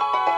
Bye.